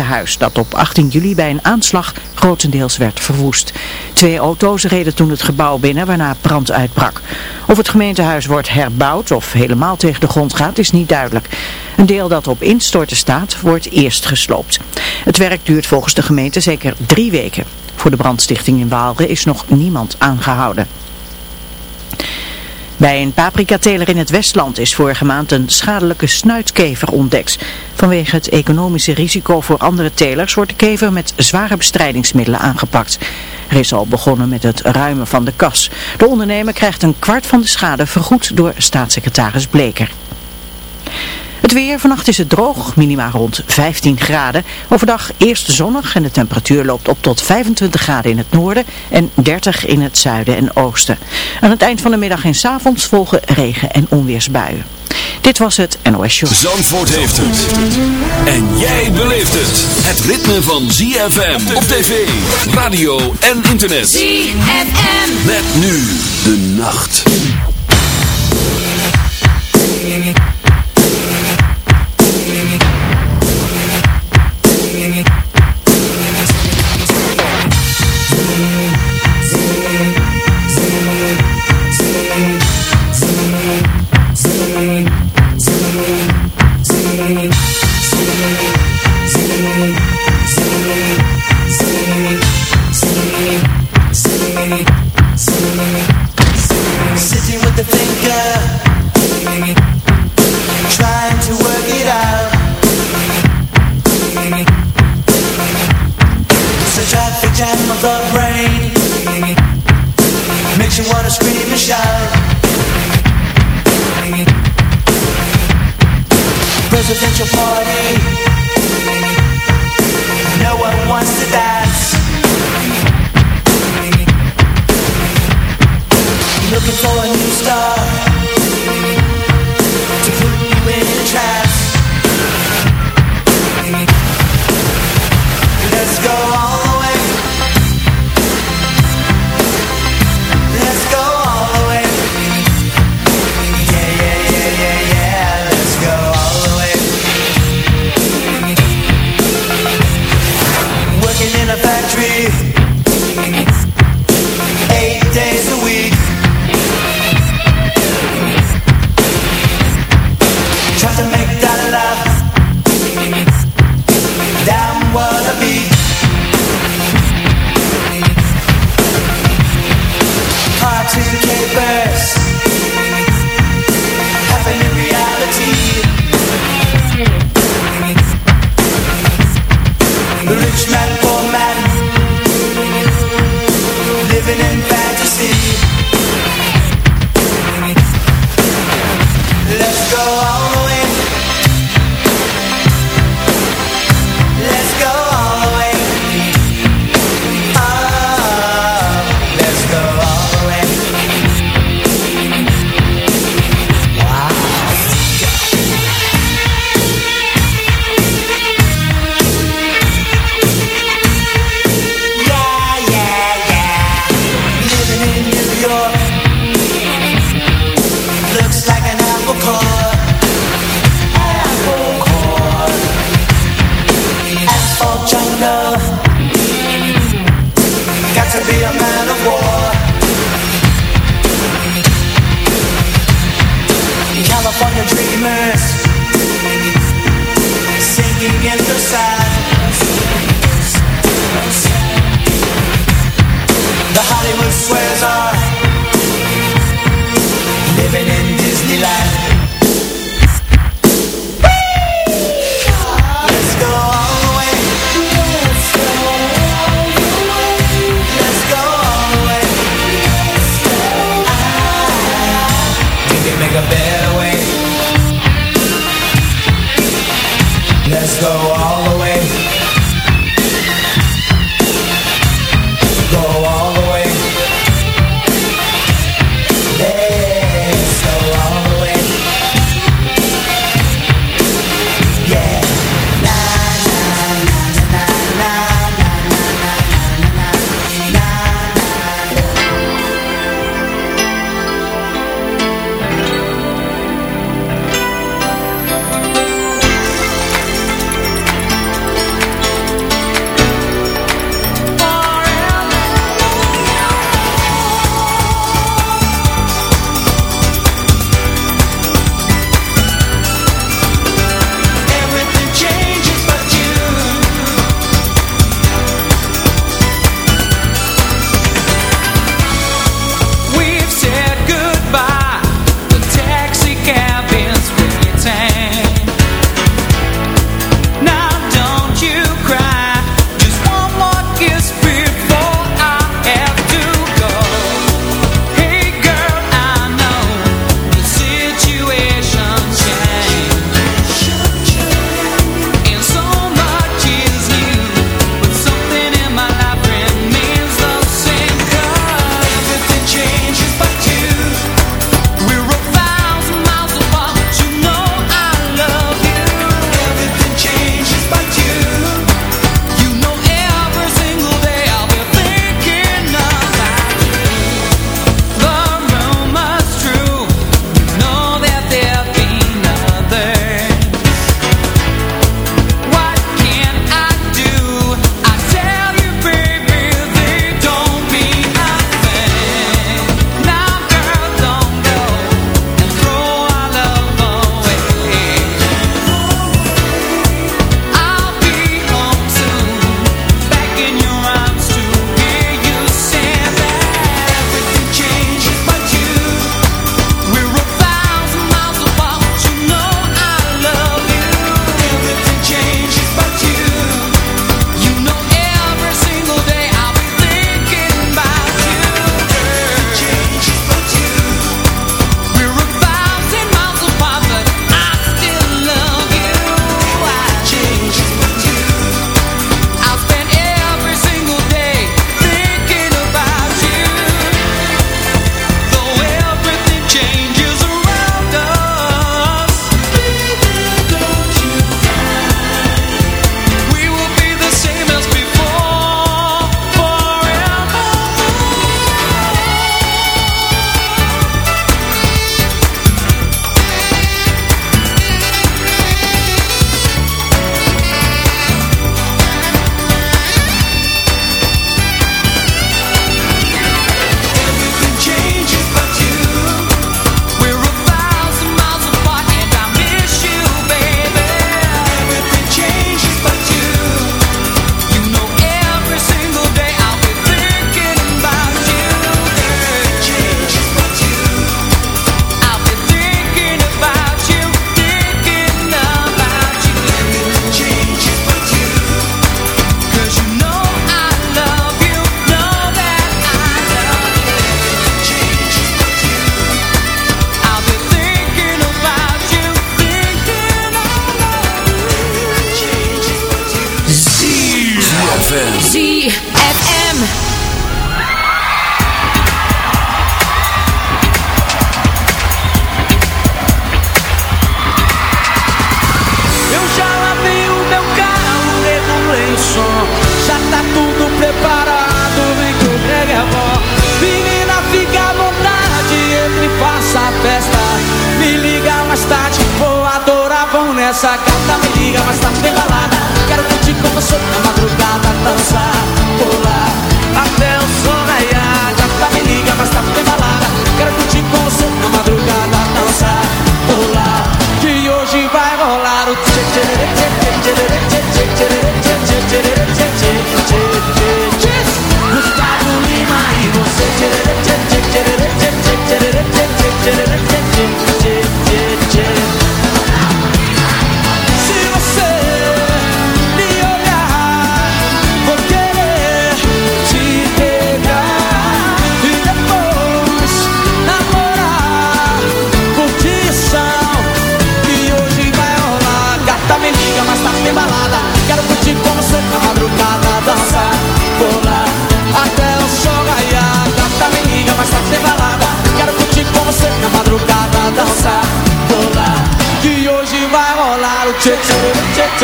huis dat op 18 juli bij een aanslag grotendeels werd verwoest. Twee auto's reden toen het gebouw binnen waarna brand uitbrak. Of het gemeentehuis wordt herbouwd of helemaal tegen de grond gaat is niet duidelijk. Een deel dat op instorten staat wordt eerst gesloopt. Het werk duurt volgens de gemeente zeker drie weken. Voor de brandstichting in Waalre is nog niemand aangehouden. Bij een paprikateler in het Westland is vorige maand een schadelijke snuitkever ontdekt. Vanwege het economische risico voor andere telers wordt de kever met zware bestrijdingsmiddelen aangepakt. Er is al begonnen met het ruimen van de kas. De ondernemer krijgt een kwart van de schade vergoed door staatssecretaris Bleker. Het weer, vannacht is het droog, minima rond 15 graden. Overdag eerst zonnig en de temperatuur loopt op tot 25 graden in het noorden en 30 in het zuiden en oosten. Aan het eind van de middag en s avonds volgen regen- en onweersbuien. Dit was het NOS Show. Zandvoort heeft het. En jij beleeft het. Het ritme van ZFM op tv, radio en internet. ZFM. Met nu de nacht. Shout Presidential party. No one wants to dance. Looking for a new star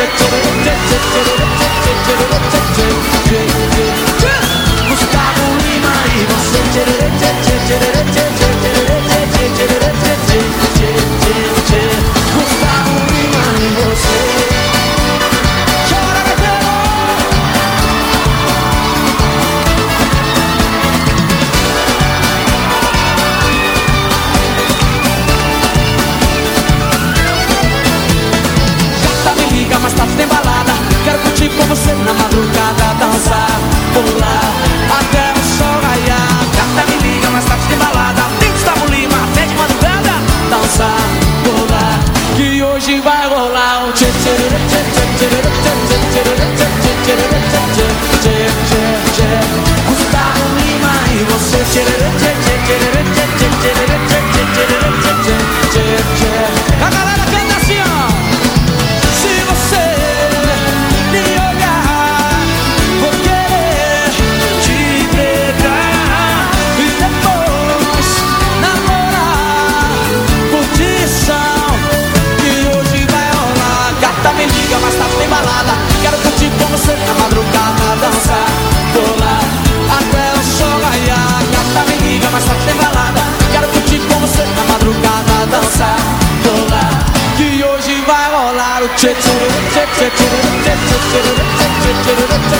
저쪽 da da da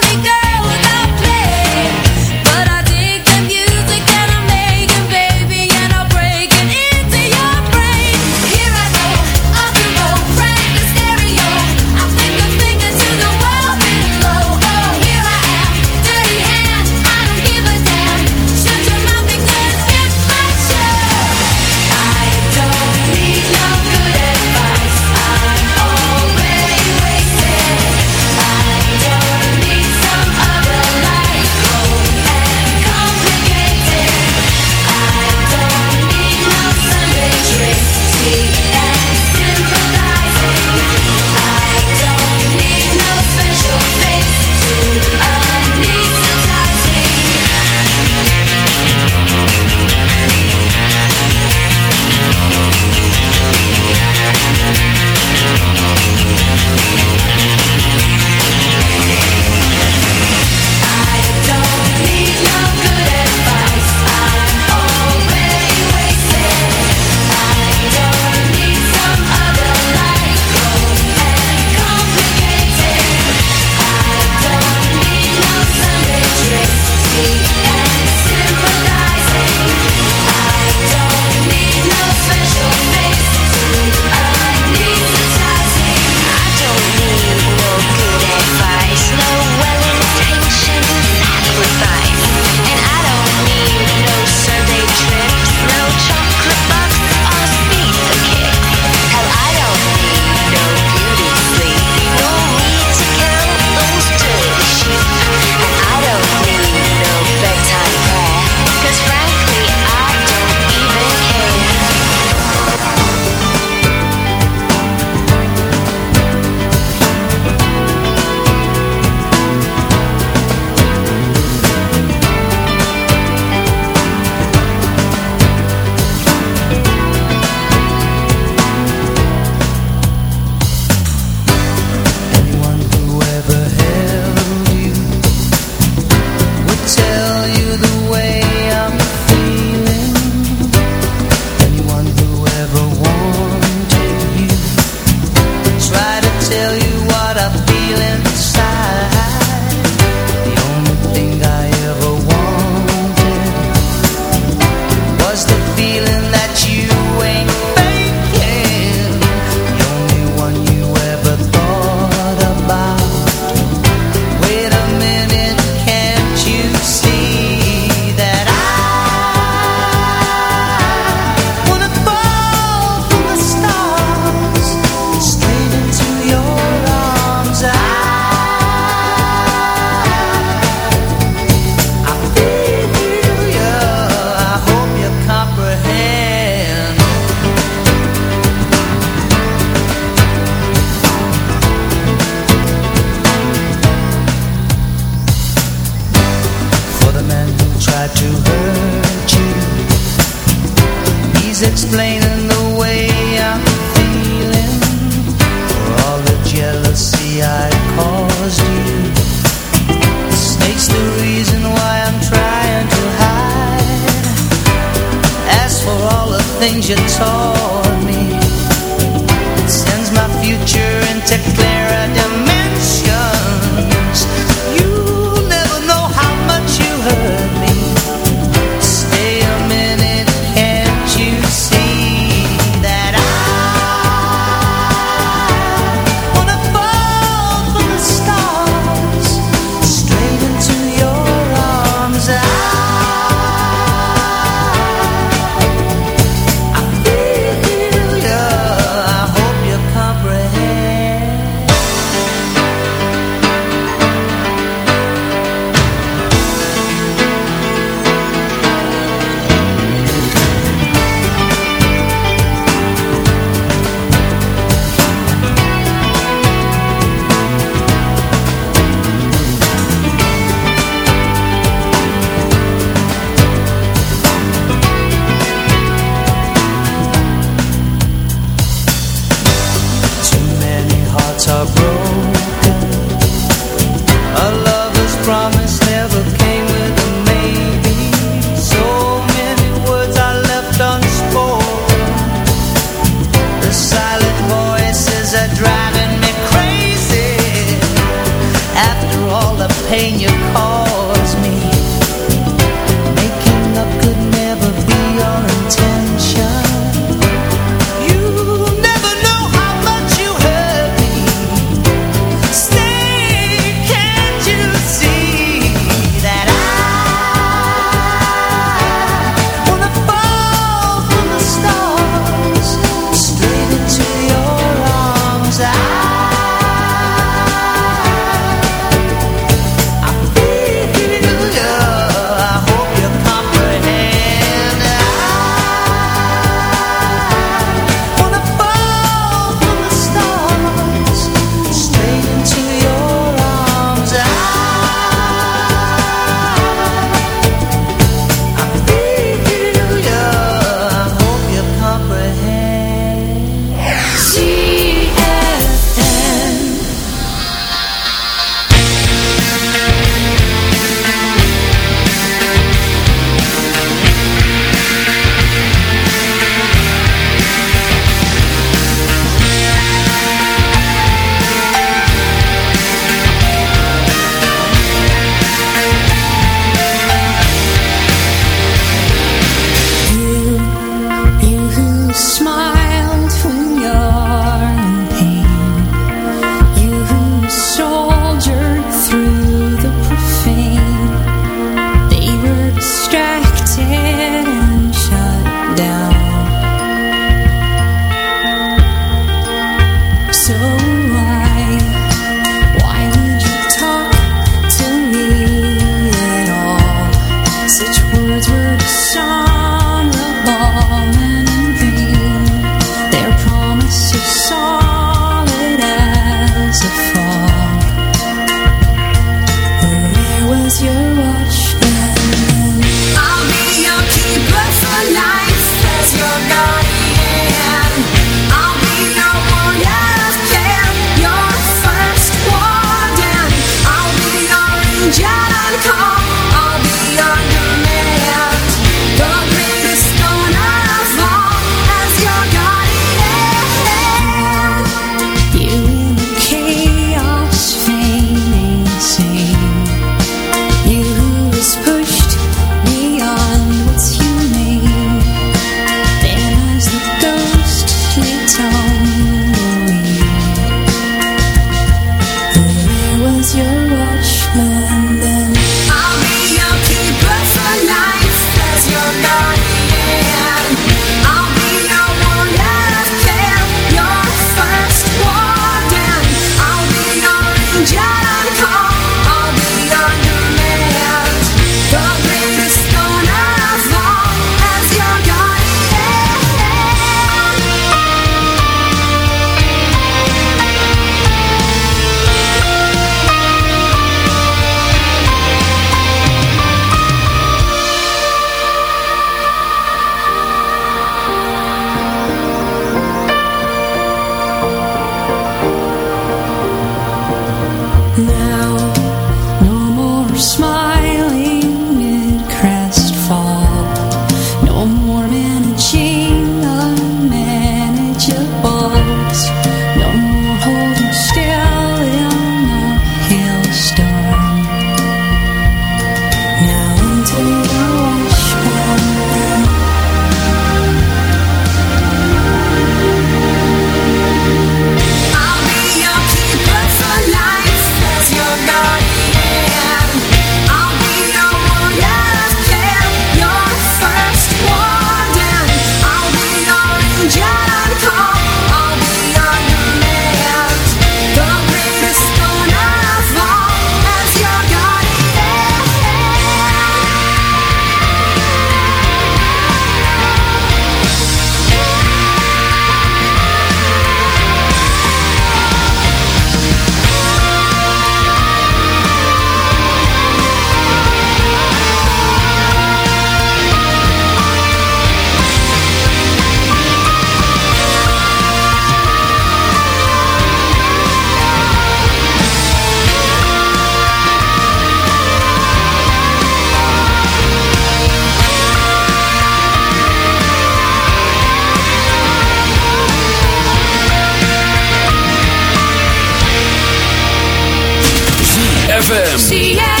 ZFM.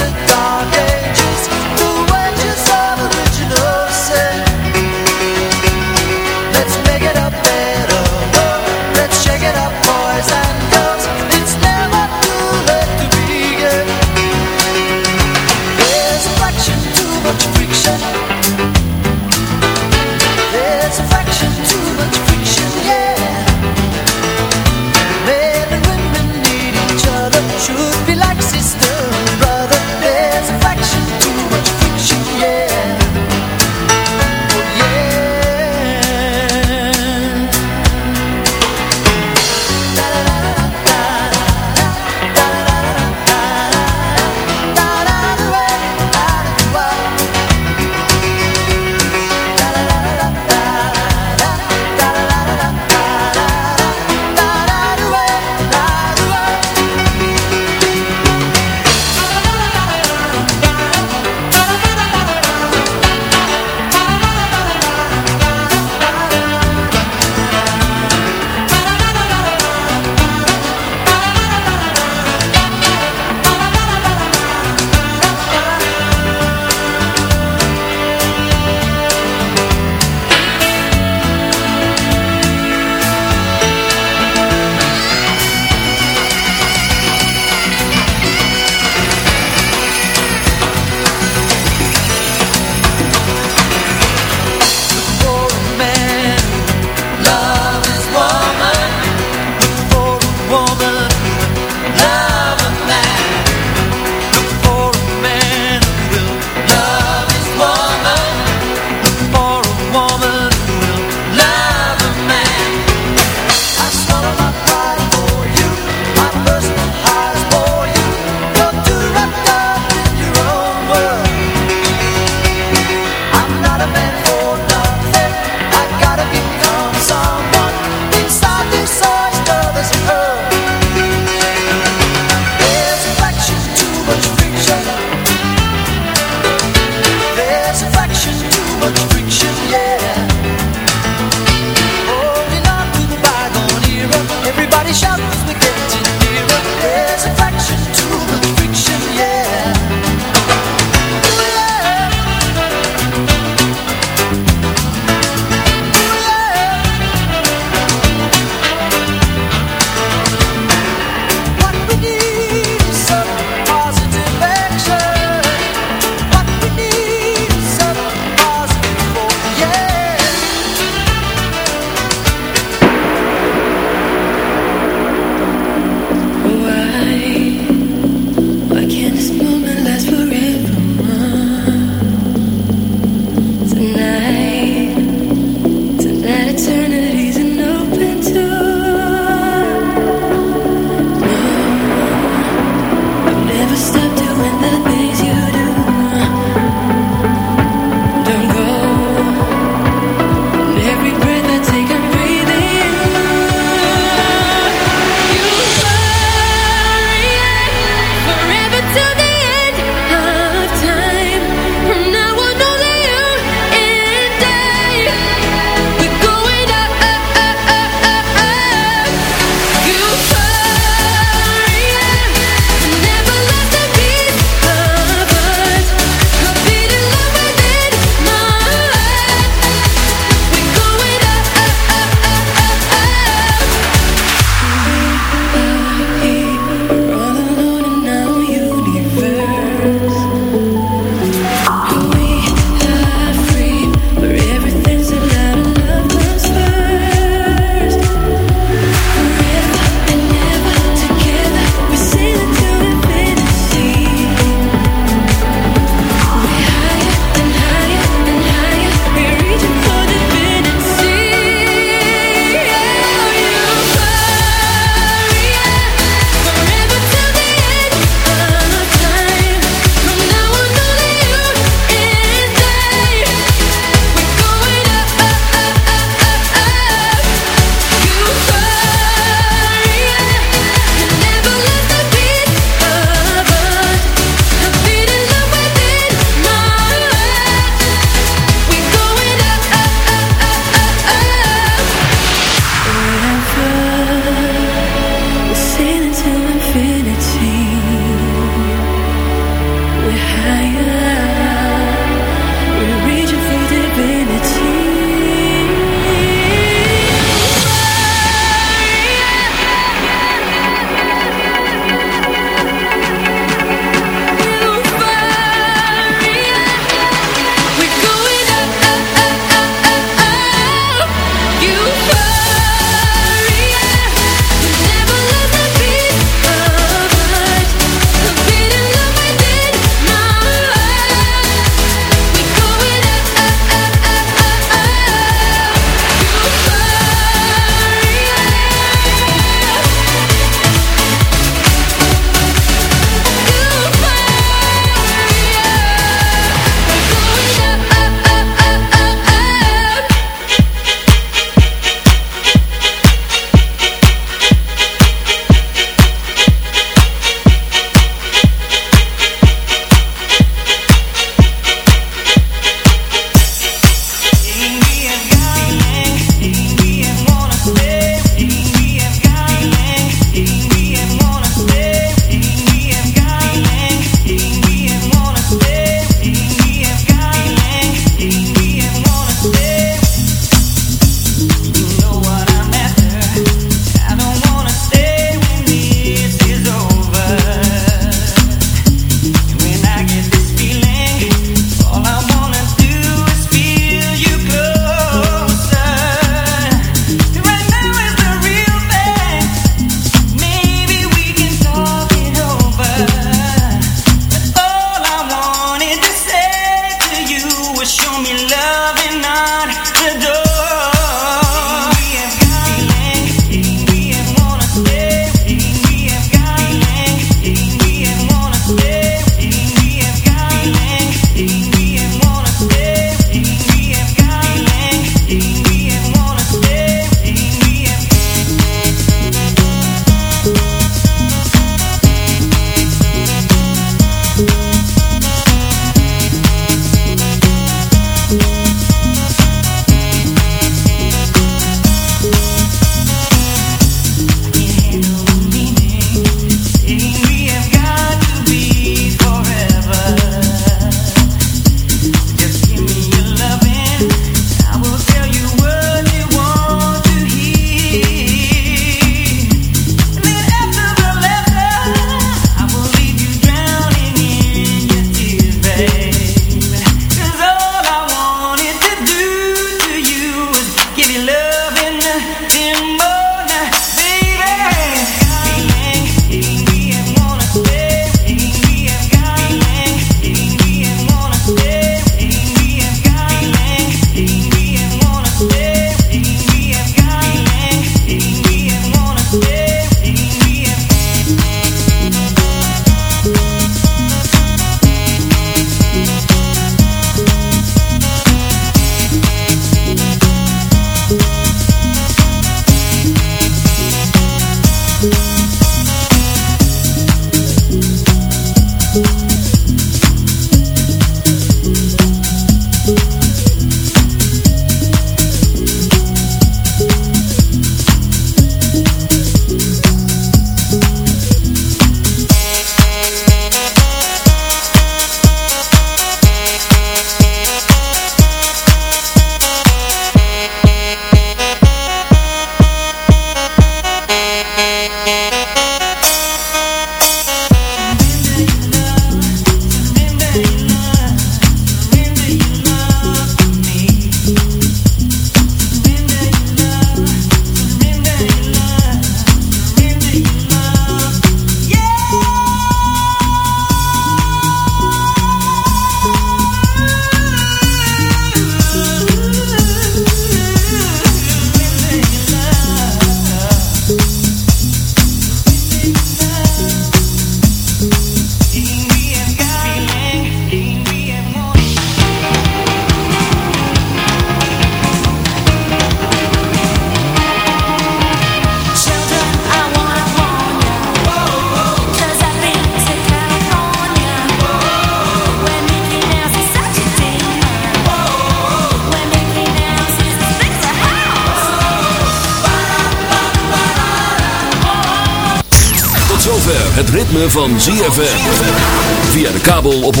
Ritme van ZFM. Via de kabel op 104.5.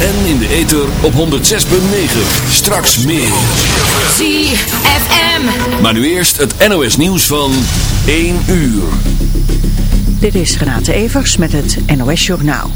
En in de ether op 106.9. Straks meer. ZFM. Maar nu eerst het NOS nieuws van 1 uur. Dit is Renate Evers met het NOS Journaal.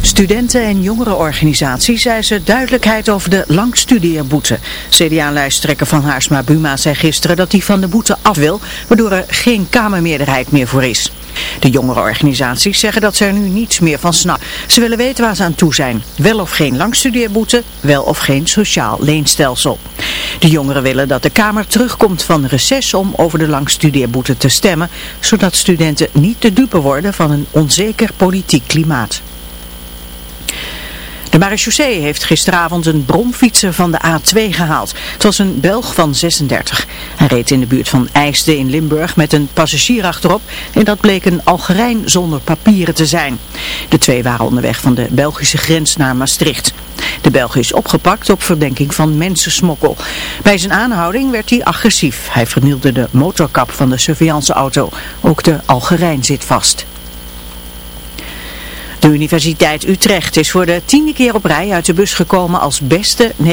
Studenten- en jongerenorganisaties eisen duidelijkheid over de langstudeerboete. CDA-lijsttrekker Van Haarsma Buma zei gisteren dat hij van de boete af wil, waardoor er geen kamermeerderheid meer voor is. De jongerenorganisaties zeggen dat ze er nu niets meer van snappen. Ze willen weten waar ze aan toe zijn. Wel of geen langstudeerboete, wel of geen sociaal leenstelsel. De jongeren willen dat de Kamer terugkomt van reces om over de langstudeerboete te stemmen, zodat studenten niet de dupe worden van een onzeker politiek klimaat. De marechaussee heeft gisteravond een bromfietser van de A2 gehaald. Het was een Belg van 36. Hij reed in de buurt van IJsden in Limburg met een passagier achterop en dat bleek een Algerijn zonder papieren te zijn. De twee waren onderweg van de Belgische grens naar Maastricht. De Belg is opgepakt op verdenking van mensensmokkel. Bij zijn aanhouding werd hij agressief. Hij vernielde de motorkap van de surveillanceauto. Ook de Algerijn zit vast. De Universiteit Utrecht is voor de tiende keer op rij uit de bus gekomen als beste Nederlandse